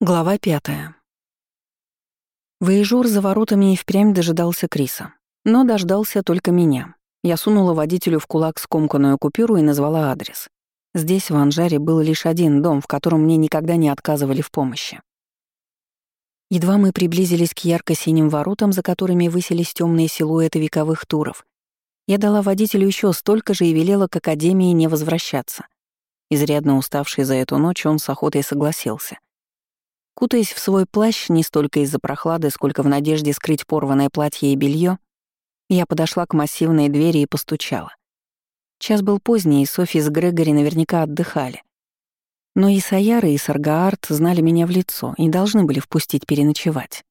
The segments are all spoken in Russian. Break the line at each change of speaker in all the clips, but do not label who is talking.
Глава пятая. Воежур за воротами и впрямь дожидался Криса. Но дождался только меня. Я сунула водителю в кулак скомканную купюру и назвала адрес. Здесь, в Анжаре, был лишь один дом, в котором мне никогда не отказывали в помощи. Едва мы приблизились к ярко-синим воротам, за которыми высились темные силуэты вековых туров, я дала водителю еще столько же и велела к Академии не возвращаться. Изрядно уставший за эту ночь, он с охотой согласился. Кутаясь в свой плащ не столько из-за прохлады, сколько в надежде скрыть порванное платье и белье, я подошла к массивной двери и постучала. Час был поздний, и Софи с Грегори наверняка отдыхали. Но и Саяра, и Саргаард знали меня в лицо и должны были впустить переночевать.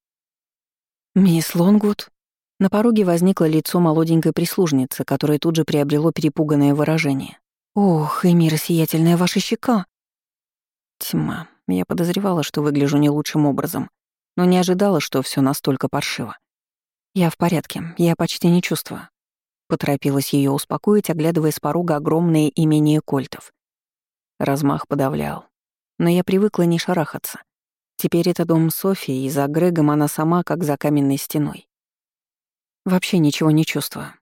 «Мисс Лонгвуд?» На пороге возникло лицо молоденькой прислужницы, которое тут же приобрело перепуганное выражение. «Ох, и мира сиятельная ваша щека!» Тьма. Я подозревала, что выгляжу не лучшим образом, но не ожидала, что все настолько паршиво. «Я в порядке, я почти не чувствую». Поторопилась ее успокоить, оглядывая с порога огромные имения кольтов. Размах подавлял. Но я привыкла не шарахаться. Теперь это дом Софии, и за Грегом она сама, как за каменной стеной. Вообще ничего не чувствую.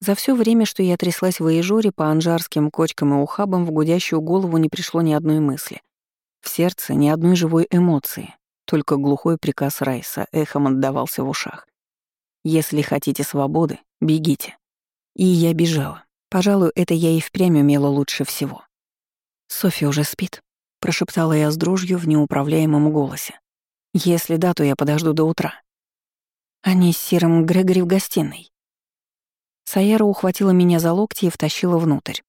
За все время, что я тряслась в Эйжоре по анжарским кочкам и ухабам, в гудящую голову не пришло ни одной мысли. В сердце ни одной живой эмоции, только глухой приказ Райса эхом отдавался в ушах. «Если хотите свободы, бегите». И я бежала. Пожалуй, это я и впрямь умела лучше всего. «Софья уже спит», — прошептала я с дрожью в неуправляемом голосе. «Если да, то я подожду до утра». Они с Сиром Грегори в гостиной. Саяра ухватила меня за локти и втащила внутрь.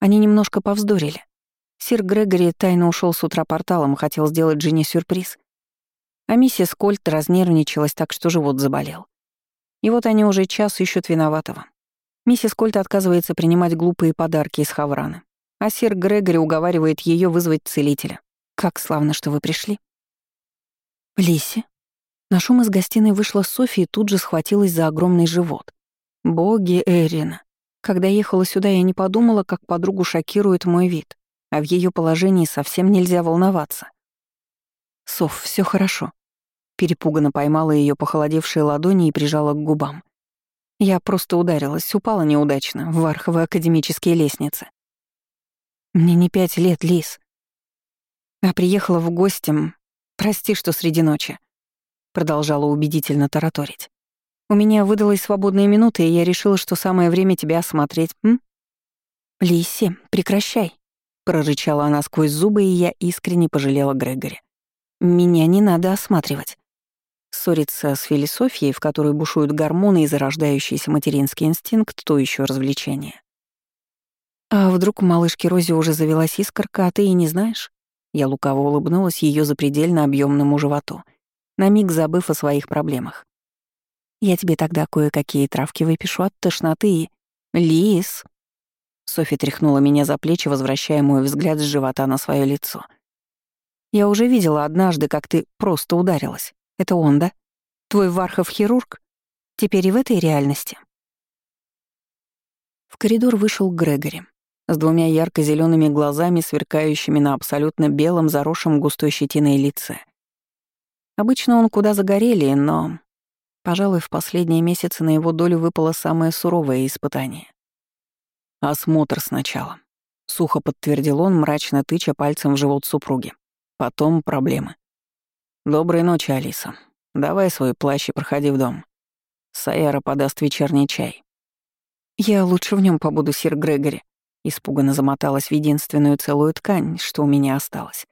Они немножко повздорили. Сир Грегори тайно ушел с утра порталом, хотел сделать Джинни сюрприз. А миссис Кольт разнервничалась так, что живот заболел. И вот они уже час ищут виноватого. Миссис Кольт отказывается принимать глупые подарки из Хаврана, а сир Грегори уговаривает ее вызвать целителя. Как славно, что вы пришли. Лиси. На шум из гостиной вышла София и тут же схватилась за огромный живот. Боги Эрина. Когда ехала сюда, я не подумала, как подругу шокирует мой вид а в ее положении совсем нельзя волноваться. «Соф, все хорошо». Перепуганно поймала ее похолодевшие ладони и прижала к губам. Я просто ударилась, упала неудачно в варховые академические лестницы. Мне не пять лет, Лис. А приехала в гости, прости, что среди ночи. Продолжала убедительно тараторить. У меня выдалась свободная минута, и я решила, что самое время тебя осмотреть, м? Лиси, прекращай прорычала она сквозь зубы, и я искренне пожалела Грегори. «Меня не надо осматривать». Ссориться с философией, в которой бушуют гормоны и зарождающийся материнский инстинкт, то еще развлечение. А вдруг у малышки Рози уже завелась искорка, а ты и не знаешь? Я лукаво улыбнулась ее запредельно объемному животу, на миг забыв о своих проблемах. Я тебе тогда кое-какие травки выпишу от тошноты и... Лис, Софи тряхнула меня за плечи, возвращая мой взгляд с живота на свое лицо. «Я уже видела однажды, как ты просто ударилась. Это он, да? Твой Вархов-хирург? Теперь и в этой реальности?» В коридор вышел Грегори с двумя ярко зелеными глазами, сверкающими на абсолютно белом, заросшем густой щетиной лице. Обычно он куда загорелее, но, пожалуй, в последние месяцы на его долю выпало самое суровое испытание. «Осмотр сначала», — сухо подтвердил он, мрачно тыча пальцем в живот супруги. «Потом проблемы». «Доброй ночи, Алиса. Давай свой плащ и проходи в дом. Саяра подаст вечерний чай». «Я лучше в нем побуду, сир Грегори», — испуганно замоталась в единственную целую ткань, что у меня осталось.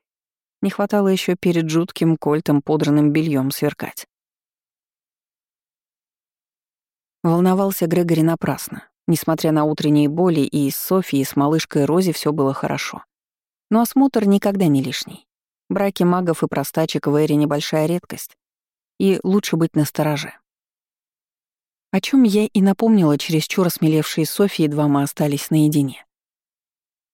Не хватало еще перед жутким кольтом подранным бельем сверкать. Волновался Грегори напрасно. Несмотря на утренние боли, и с Софией, и с малышкой Рози все было хорошо. Но осмотр никогда не лишний. Браки магов и простачек в Эре небольшая редкость. И лучше быть настороже. О чем я и напомнила чересчур осмелевшей Софии, едва мы остались наедине.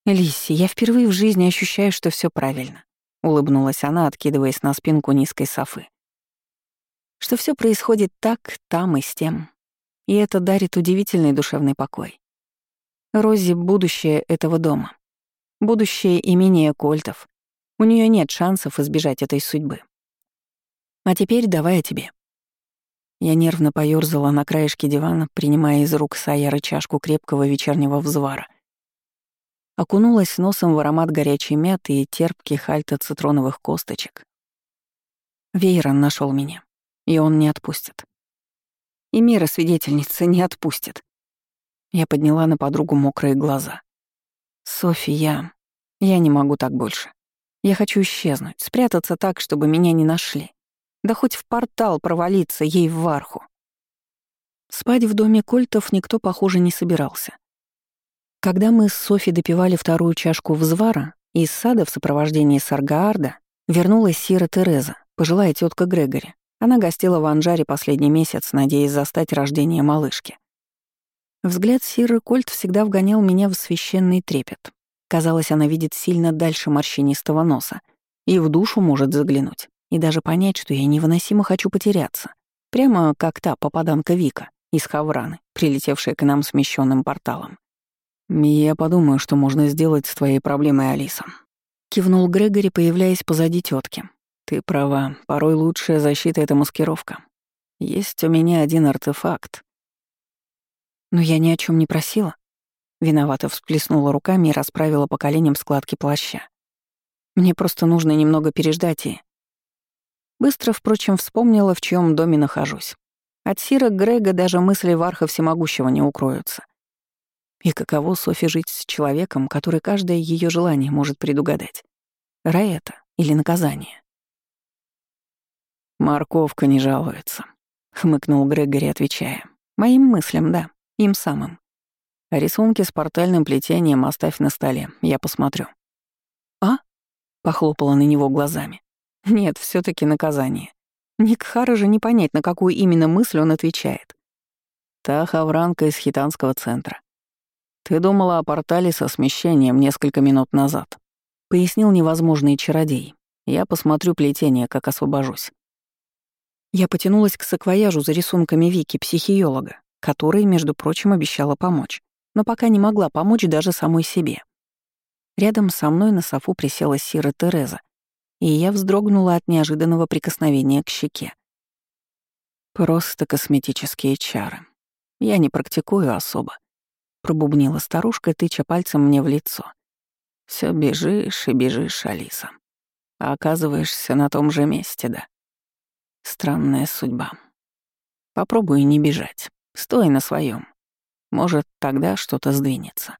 «Лисси, я впервые в жизни ощущаю, что все правильно», — улыбнулась она, откидываясь на спинку низкой софы. «Что все происходит так, там и с тем, и это дарит удивительный душевный покой. Рози — будущее этого дома. Будущее имения Кольтов. У нее нет шансов избежать этой судьбы. А теперь давай о тебе. Я нервно поёрзала на краешке дивана, принимая из рук Сайяры чашку крепкого вечернего взвара. Окунулась носом в аромат горячей мяты и терпких альто-цитроновых косточек. Вейрон нашел меня, и он не отпустит. И мира свидетельница не отпустит. Я подняла на подругу мокрые глаза. «Софи, я... я не могу так больше. Я хочу исчезнуть, спрятаться так, чтобы меня не нашли. Да хоть в портал провалиться ей в варху». Спать в доме Кольтов никто, похоже, не собирался. Когда мы с Софи допивали вторую чашку взвара, из сада в сопровождении Саргаарда вернулась Сира Тереза, пожилая тетка Грегори. Она гостила в Анжаре последний месяц, надеясь застать рождение малышки. Взгляд Сиры Кольт всегда вгонял меня в священный трепет. Казалось, она видит сильно дальше морщинистого носа и в душу может заглянуть, и даже понять, что я невыносимо хочу потеряться. Прямо как та попаданка Вика из Хавраны, прилетевшая к нам смещенным порталом. «Я подумаю, что можно сделать с твоей проблемой, Алиса», — кивнул Грегори, появляясь позади тетки. «Ты права, порой лучшая защита — это маскировка. Есть у меня один артефакт, но я ни о чем не просила. Виновато всплеснула руками и расправила по коленям складки плаща. Мне просто нужно немного переждать и... Быстро, впрочем, вспомнила, в чьем доме нахожусь. От Сира Грега даже мысли Варха Всемогущего не укроются. И каково Софи жить с человеком, который каждое ее желание может предугадать? Рай это или наказание? «Морковка не жалуется», — хмыкнул Грегори, отвечая. «Моим мыслям, да. Им самым. Рисунки с портальным плетением оставь на столе, я посмотрю. «А?» — похлопала на него глазами. «Нет, все таки наказание. Никхара же не понять, на какую именно мысль он отвечает. Та хавранка из хитанского центра. Ты думала о портале со смещением несколько минут назад. Пояснил невозможный чародей. Я посмотрю плетение, как освобожусь. Я потянулась к саквояжу за рисунками Вики, психиолога которой, между прочим, обещала помочь, но пока не могла помочь даже самой себе. Рядом со мной на софу присела Сира Тереза, и я вздрогнула от неожиданного прикосновения к щеке. «Просто косметические чары. Я не практикую особо», — пробубнила старушка, тыча пальцем мне в лицо. Все бежишь и бежишь, Алиса. А оказываешься на том же месте, да? Странная судьба. Попробуй не бежать. Стой на своем. Может, тогда что-то сдвинется.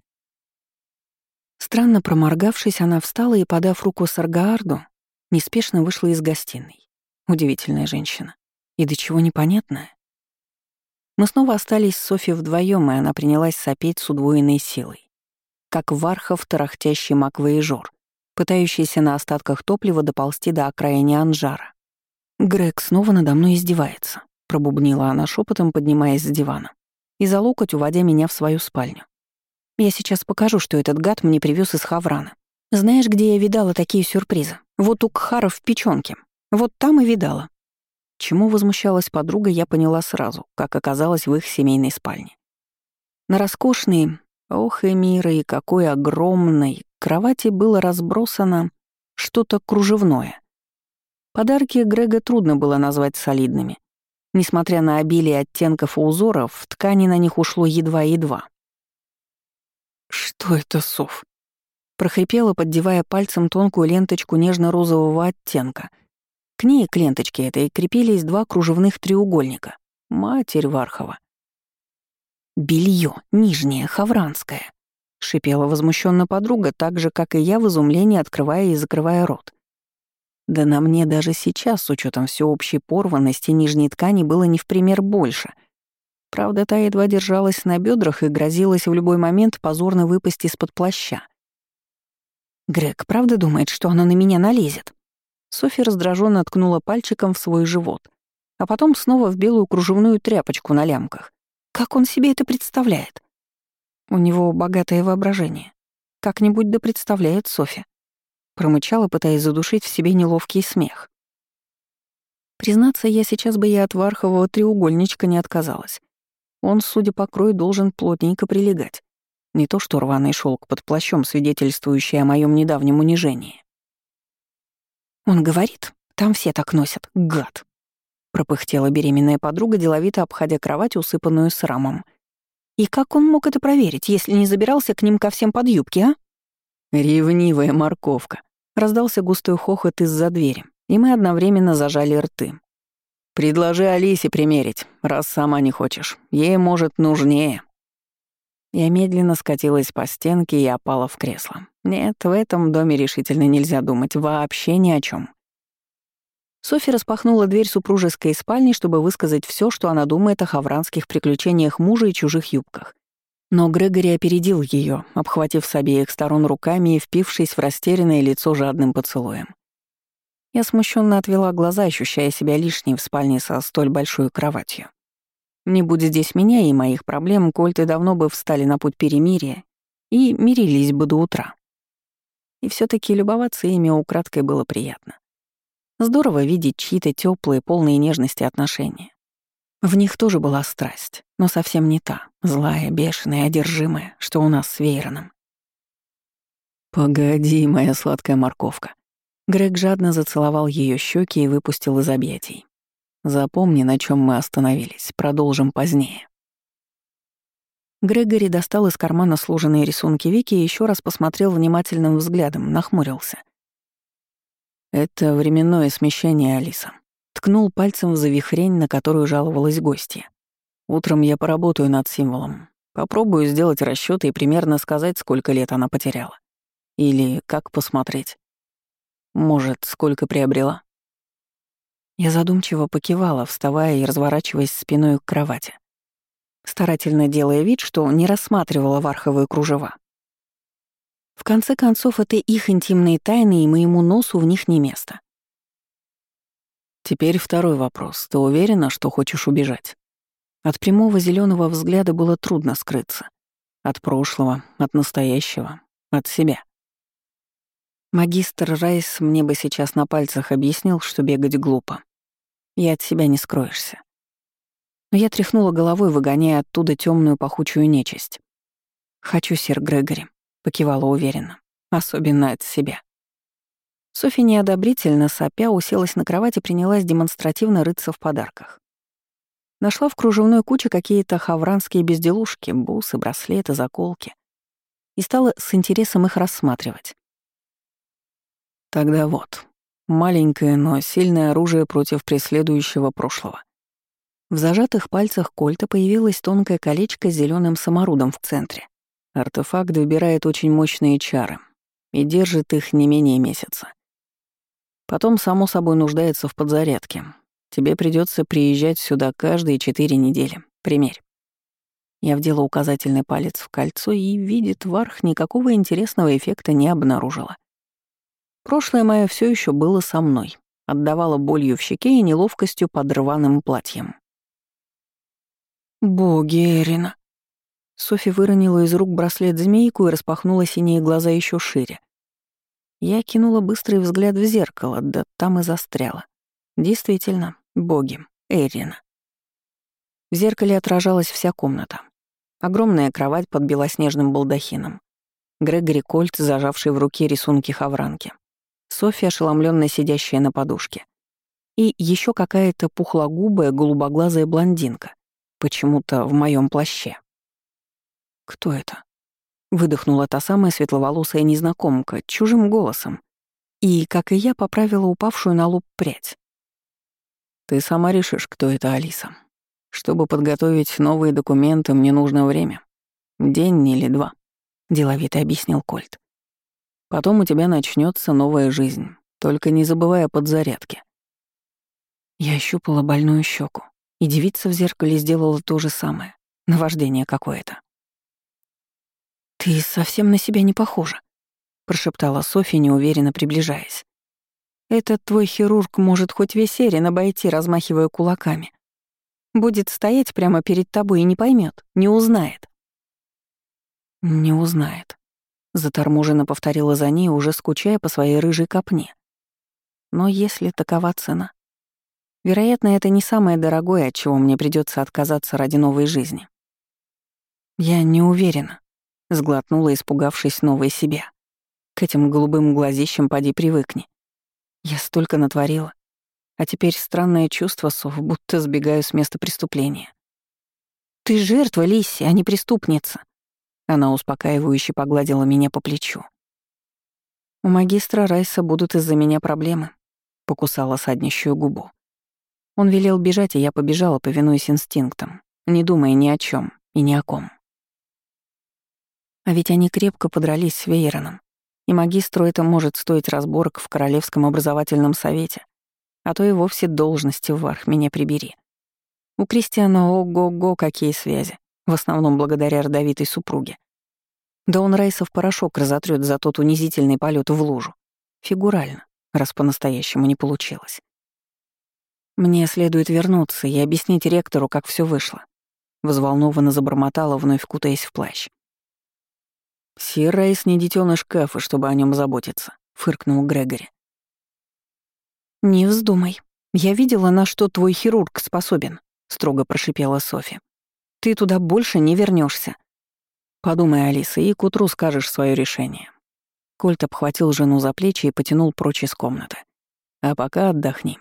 Странно проморгавшись, она встала и, подав руку Саргаарду, неспешно вышла из гостиной. Удивительная женщина. И до чего непонятная. Мы снова остались с Софи вдвоем, и она принялась сопеть с удвоенной силой. Как вархов тарахтящий мак-воежор, пытающийся на остатках топлива доползти до окраины Анжара. Грег снова надо мной издевается пробубнила она шепотом, поднимаясь с дивана, и за локоть уводя меня в свою спальню. «Я сейчас покажу, что этот гад мне привез из Хаврана. Знаешь, где я видала такие сюрпризы? Вот у Кхара в печёнке. Вот там и видала». Чему возмущалась подруга, я поняла сразу, как оказалось в их семейной спальне. На роскошной, ох и мира, и какой огромной, кровати было разбросано что-то кружевное. Подарки Грега трудно было назвать солидными. Несмотря на обилие оттенков и узоров, ткани на них ушло едва-едва. «Что это, Сов?» прохрипела, поддевая пальцем тонкую ленточку нежно-розового оттенка. К ней, к ленточке этой, крепились два кружевных треугольника. Матерь Вархова. Белье, нижнее, хавранское», — шипела возмущенно подруга, так же, как и я, в изумлении открывая и закрывая рот. Да на мне даже сейчас, с учетом всеобщей порванности нижней ткани, было не в пример больше. Правда, та едва держалась на бедрах и грозилась в любой момент позорно выпасть из-под плаща. Грег правда думает, что она на меня налезет? Софья раздраженно ткнула пальчиком в свой живот, а потом снова в белую кружевную тряпочку на лямках. Как он себе это представляет? У него богатое воображение. Как-нибудь да представляет Софья. Промычала, пытаясь задушить в себе неловкий смех. Признаться, я сейчас бы и от вархового треугольничка не отказалась. Он, судя по крою, должен плотненько прилегать. Не то что рваный шелк под плащом, свидетельствующий о моем недавнем унижении. Он говорит, там все так носят, гад. Пропыхтела беременная подруга, деловито обходя кровать, усыпанную срамом. И как он мог это проверить, если не забирался к ним ко всем под юбки, а? Ревнивая морковка. Раздался густой хохот из-за двери, и мы одновременно зажали рты. «Предложи Алисе примерить, раз сама не хочешь. Ей, может, нужнее». Я медленно скатилась по стенке и опала в кресло. Нет, в этом доме решительно нельзя думать вообще ни о чем. Софи распахнула дверь супружеской спальни, чтобы высказать все, что она думает о хавранских приключениях мужа и чужих юбках. Но Грегори опередил ее, обхватив с обеих сторон руками и впившись в растерянное лицо жадным поцелуем. Я смущенно отвела глаза, ощущая себя лишней в спальне со столь большой кроватью. Не будь здесь меня и моих проблем, Кольты давно бы встали на путь перемирия и мирились бы до утра. И все таки любоваться ими украдкой было приятно. Здорово видеть чьи-то теплые, полные нежности отношения. В них тоже была страсть, но совсем не та, злая, бешеная, одержимая, что у нас с Вейроном. «Погоди, моя сладкая морковка». Грег жадно зацеловал ее щеки и выпустил из объятий. Запомни, на чем мы остановились. Продолжим позднее. Грегори достал из кармана сложенные рисунки Вики и еще раз посмотрел внимательным взглядом, нахмурился. «Это временное смещение, Алиса». Ткнул пальцем в завихрень, на которую жаловалась гостья. «Утром я поработаю над символом. Попробую сделать расчеты и примерно сказать, сколько лет она потеряла. Или как посмотреть. Может, сколько приобрела?» Я задумчиво покивала, вставая и разворачиваясь спиной к кровати, старательно делая вид, что не рассматривала варховые кружева. В конце концов, это их интимные тайны, и моему носу в них не место. Теперь второй вопрос. Ты уверена, что хочешь убежать? От прямого зеленого взгляда было трудно скрыться. От прошлого, от настоящего, от себя. Магистр Райс мне бы сейчас на пальцах объяснил, что бегать глупо. И от себя не скроешься. Но я тряхнула головой, выгоняя оттуда темную пахучую нечисть. «Хочу, сир Грегори», — покивала уверенно. «Особенно от себя». Софи неодобрительно сопя уселась на кровать и принялась демонстративно рыться в подарках. Нашла в кружевной куче какие-то хавранские безделушки, бусы, браслеты, заколки. И стала с интересом их рассматривать. Тогда вот, маленькое, но сильное оружие против преследующего прошлого. В зажатых пальцах кольта появилось тонкое колечко с зеленым саморудом в центре. Артефакт выбирает очень мощные чары и держит их не менее месяца. Потом, само собой, нуждается в подзарядке. Тебе придется приезжать сюда каждые четыре недели. Примерь. Я вдела указательный палец в кольцо и, видит Варх, никакого интересного эффекта не обнаружила. Прошлое мое все еще было со мной, отдавало болью в щеке и неловкостью под рваным платьем. «Боги, Эрина!» Софи выронила из рук браслет змейку и распахнула синие глаза еще шире. Я кинула быстрый взгляд в зеркало, да там и застряла. Действительно, боги, Эрина. В зеркале отражалась вся комната. Огромная кровать под белоснежным балдахином. Грегори Кольт, зажавший в руке рисунки хавранки. Софья, ошеломленно сидящая на подушке. И еще какая-то пухлогубая, голубоглазая блондинка, почему-то в моем плаще. Кто это? Выдохнула та самая светловолосая незнакомка, чужим голосом. И, как и я, поправила упавшую на лоб прядь. «Ты сама решишь, кто это Алиса. Чтобы подготовить новые документы, мне нужно время. День или два», — деловито объяснил Кольт. Потом у тебя начнется новая жизнь, только не забывай о подзарядке. Я ощупала больную щеку, и девица в зеркале сделала то же самое. Наваждение какое-то. «Ты совсем на себя не похожа», — прошептала Софья, неуверенно приближаясь. «Этот твой хирург может хоть весь Эрин обойти, размахивая кулаками. Будет стоять прямо перед тобой и не поймет, не узнает». «Не узнает», Заторможенно повторила за ней, уже скучая по своей рыжей копне. Но если такова цена... Вероятно, это не самое дорогое, от чего мне придется отказаться ради новой жизни. Я не уверена, сглотнула, испугавшись новой себя. К этим голубым глазищам поди привыкни. Я столько натворила. А теперь странное чувство, Соф, будто сбегаю с места преступления. «Ты жертва, Лисси, а не преступница». Она успокаивающе погладила меня по плечу. «У магистра Райса будут из-за меня проблемы», — покусала саднищую губу. Он велел бежать, и я побежала, повинуясь инстинктам, не думая ни о чем и ни о ком. А ведь они крепко подрались с Вейроном, и магистру это может стоить разборок в Королевском образовательном совете, а то и вовсе должности в Арх меня прибери. У Кристиана ого-го какие связи, в основном благодаря родовитой супруге. Да он Райса в порошок разотрёт за тот унизительный полет в лужу. Фигурально, раз по-настоящему не получилось. Мне следует вернуться и объяснить ректору, как все вышло. Взволнованно забормотала, вновь кутаясь в плащ. «Сир Райс не детёныш Кафа, чтобы о нем заботиться», — фыркнул Грегори. «Не вздумай. Я видела, на что твой хирург способен», — строго прошипела Софи. «Ты туда больше не вернешься. Подумай, Алиса, и к утру скажешь свое решение». Кольт обхватил жену за плечи и потянул прочь из комнаты. «А пока отдохни.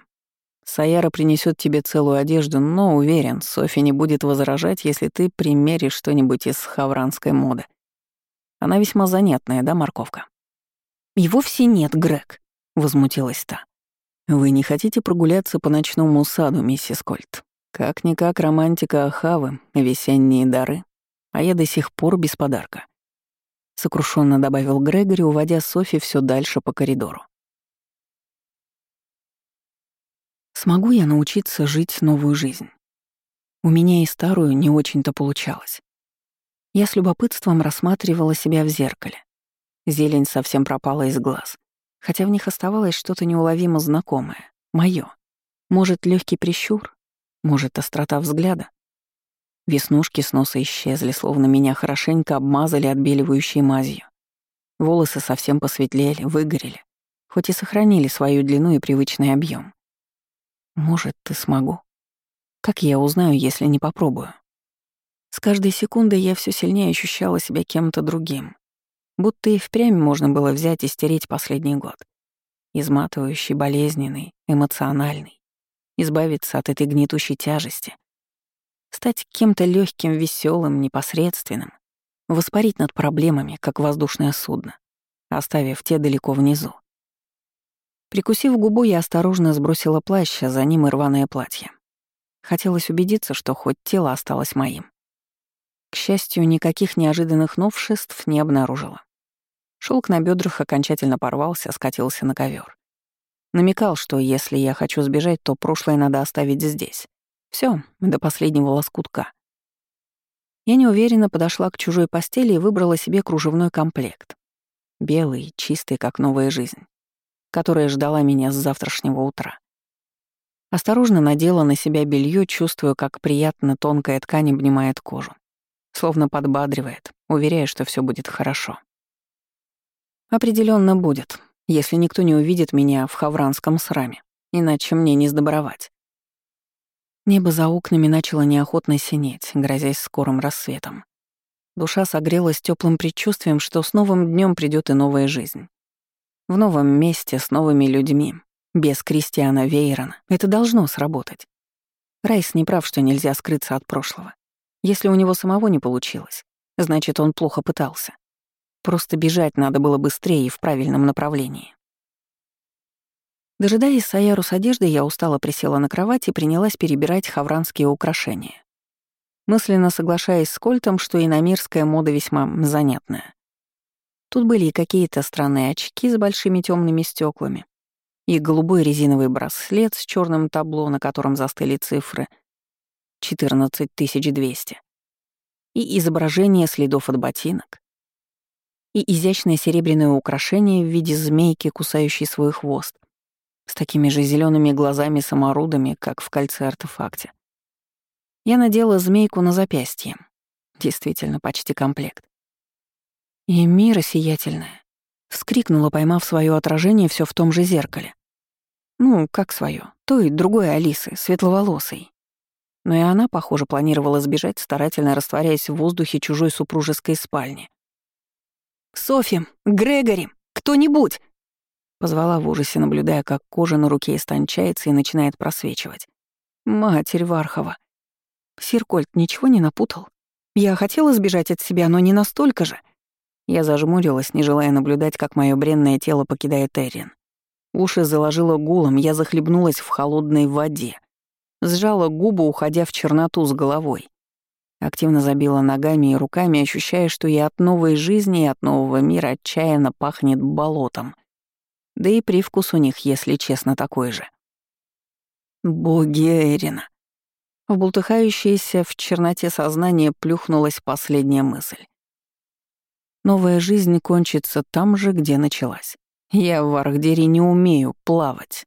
Саяра принесет тебе целую одежду, но, уверен, Софи не будет возражать, если ты примеришь что-нибудь из хавранской моды. Она весьма занятная, да, морковка?» «И вовсе нет, Грег», — возмутилась та. «Вы не хотите прогуляться по ночному саду, миссис Кольт? Как-никак романтика Ахавы, весенние дары, а я до сих пор без подарка». Сокрушенно добавил Грегори, уводя Софи все дальше по коридору. Смогу я научиться жить новую жизнь? У меня и старую не очень-то получалось. Я с любопытством рассматривала себя в зеркале. Зелень совсем пропала из глаз хотя в них оставалось что-то неуловимо знакомое, моё. Может, легкий прищур, может, острота взгляда. Веснушки с носа исчезли, словно меня хорошенько обмазали отбеливающей мазью. Волосы совсем посветлели, выгорели, хоть и сохранили свою длину и привычный объем. Может, ты смогу. Как я узнаю, если не попробую? С каждой секундой я все сильнее ощущала себя кем-то другим, Будто и впрямь можно было взять и стереть последний год. Изматывающий, болезненный, эмоциональный. Избавиться от этой гнетущей тяжести. Стать кем-то легким, веселым, непосредственным. Воспарить над проблемами, как воздушное судно, оставив те далеко внизу. Прикусив губу, я осторожно сбросила плащ, а за ним и рваное платье. Хотелось убедиться, что хоть тело осталось моим. К счастью, никаких неожиданных новшеств не обнаружила. Шелк на бедрах окончательно порвался, скатился на ковер. Намекал, что если я хочу сбежать, то прошлое надо оставить здесь. Все, до последнего лоскутка. Я неуверенно подошла к чужой постели и выбрала себе кружевной комплект. Белый, чистый, как новая жизнь, которая ждала меня с завтрашнего утра. Осторожно надела на себя белье, чувствуя, как приятно тонкая ткань обнимает кожу словно подбадривает, уверяя, что все будет хорошо. Определенно будет, если никто не увидит меня в хавранском сраме, иначе мне не сдобровать. Небо за окнами начало неохотно синеть, грозясь скорым рассветом. Душа согрелась теплым предчувствием, что с новым днем придет и новая жизнь. В новом месте, с новыми людьми, без Кристиана Вейрона. Это должно сработать. Райс не прав, что нельзя скрыться от прошлого. Если у него самого не получилось, значит, он плохо пытался. Просто бежать надо было быстрее и в правильном направлении. Дожидаясь Саяру с одеждой, я устало присела на кровать и принялась перебирать хавранские украшения. Мысленно соглашаясь с Кольтом, что иномирская мода весьма занятная. Тут были и какие-то странные очки с большими темными стеклами, и голубой резиновый браслет с черным табло, на котором застыли цифры — 14200. И изображение следов от ботинок. И изящное серебряное украшение в виде змейки, кусающей свой хвост, с такими же зелеными глазами-саморудами, как в кольце-артефакте. Я надела змейку на запястье. Действительно, почти комплект. И мира сиятельная. Вскрикнула, поймав свое отражение все в том же зеркале. Ну, как свое, той другой Алисы, светловолосой, но и она, похоже, планировала сбежать, старательно растворяясь в воздухе чужой супружеской спальни. «Софи! Грегори! Кто-нибудь!» Позвала в ужасе, наблюдая, как кожа на руке истончается и начинает просвечивать. Матерь Вархова. Сиркольд ничего не напутал? Я хотела сбежать от себя, но не настолько же. Я зажмурилась, не желая наблюдать, как мое бренное тело покидает Эрин. Уши заложило гулом, я захлебнулась в холодной воде. Сжала губы, уходя в черноту с головой. Активно забила ногами и руками, ощущая, что и от новой жизни, и от нового мира отчаянно пахнет болотом. Да и привкус у них, если честно, такой же. Боги Эрина. В бултыхающееся в черноте сознание плюхнулась последняя мысль. Новая жизнь кончится там же, где началась. Я в Архдере не умею плавать.